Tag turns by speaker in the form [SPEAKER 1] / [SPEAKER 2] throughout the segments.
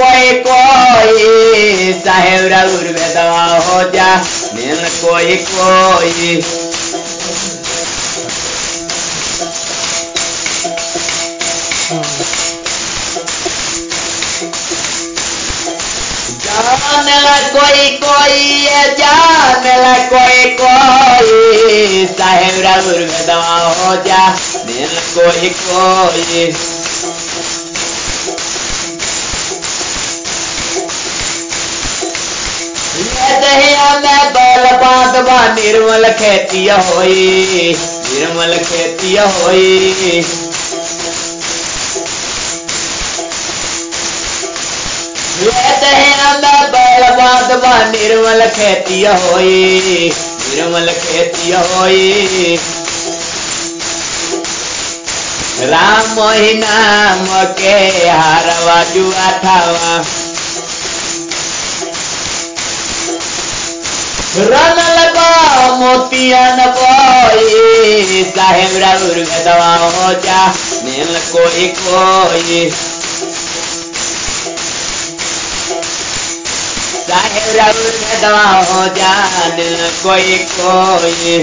[SPEAKER 1] कोई कोई साहेब राउर हो जा नील कोई कोई। जान ला कोई कोई ये जान ला कोई कोई साहेब राउर हो जा नील कोई कोई। बैल बांधवा निर्मल खेती होई, निर्मल खेती होई। ये दहिया में बैल बांधवा निर्मल खेती होई, निर्मल खेती होई। राम नाम के हारवा जुआ थावा। मोतियन कोई साहेब राउर गदवा हो जा नील कोई कोई। साहेब राउर गदवा हो जा नील कोई कोई।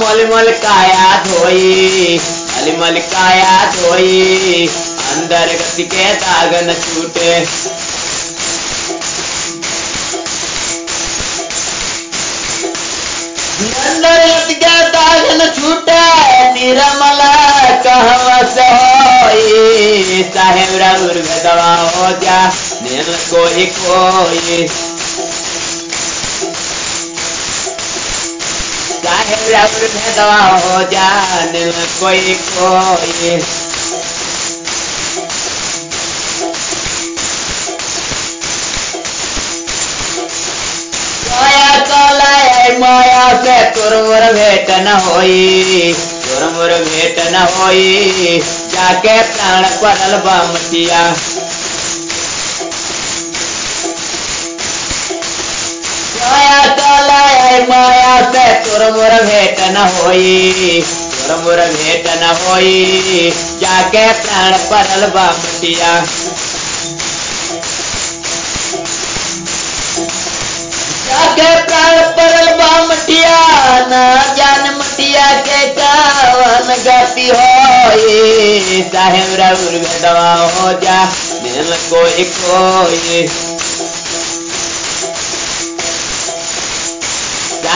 [SPEAKER 1] ले लो मल मल काया धोई मल मल काया धोई, अंदर गति के दाग न छूटे। अंदर गति के दाग न छूटे, निरमल कहवा से होई। साहेब राउर भेदवा हो जा नील कोई कोई। साहेब राउर भेदवा हो जा नील कोई कोई माया कलाय माया से तुरमुर भेट न होई तुरमुर भेट न होई जाके प्राण परल बामटिया माया से तुरमुर भेट न होई। तुरमुर भेट न होई। जाके प्राण परल बामटिया जाके प्राण परल बामटिया न जान मटिया के कावन गति होई। साहेब राउर भेदवा हो जा मिल कोई कोई।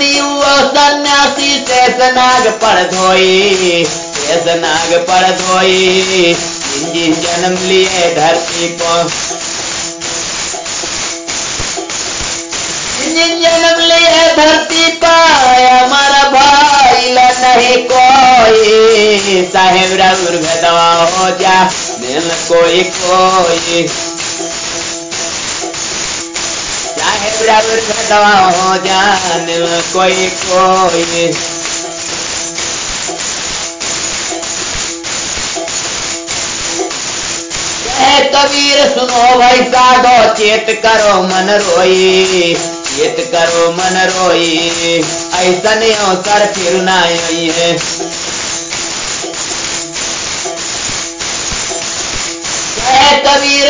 [SPEAKER 1] वो सन्यासी शेष नाग पर धोई शेष नाग पर धोई जिन जिन जन्म लिए धरती को। जिन जन्म लिए धरती पाए हमारा भाई नहीं कोई। साहेब भेदवा हो जा कोई कोई। भेदवा हो जा मिल कोई कोई। कबीर सुनो भाई साधो चेत करो मन रोई, चेत करो मन रोई। ऐसा नहीं अवसर फिर ना आई है। कबीर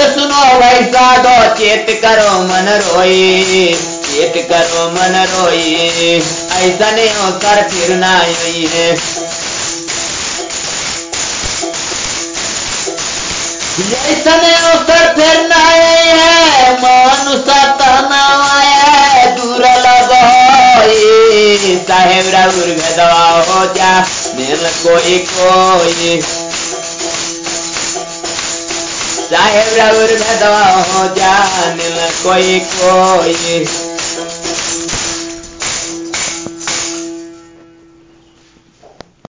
[SPEAKER 1] भाई साधो चेत करो मन रोई चेत करो मन रोई ऐसा नहीं फिर ना आई है जैसन अवसर फिर नहीं है मनुष्य तनाया दूर लगोई साहेब राउर भेदवा हो जा मिल कोई कोई साहेब राउर भेदवा हो जा मिल कोई कोई।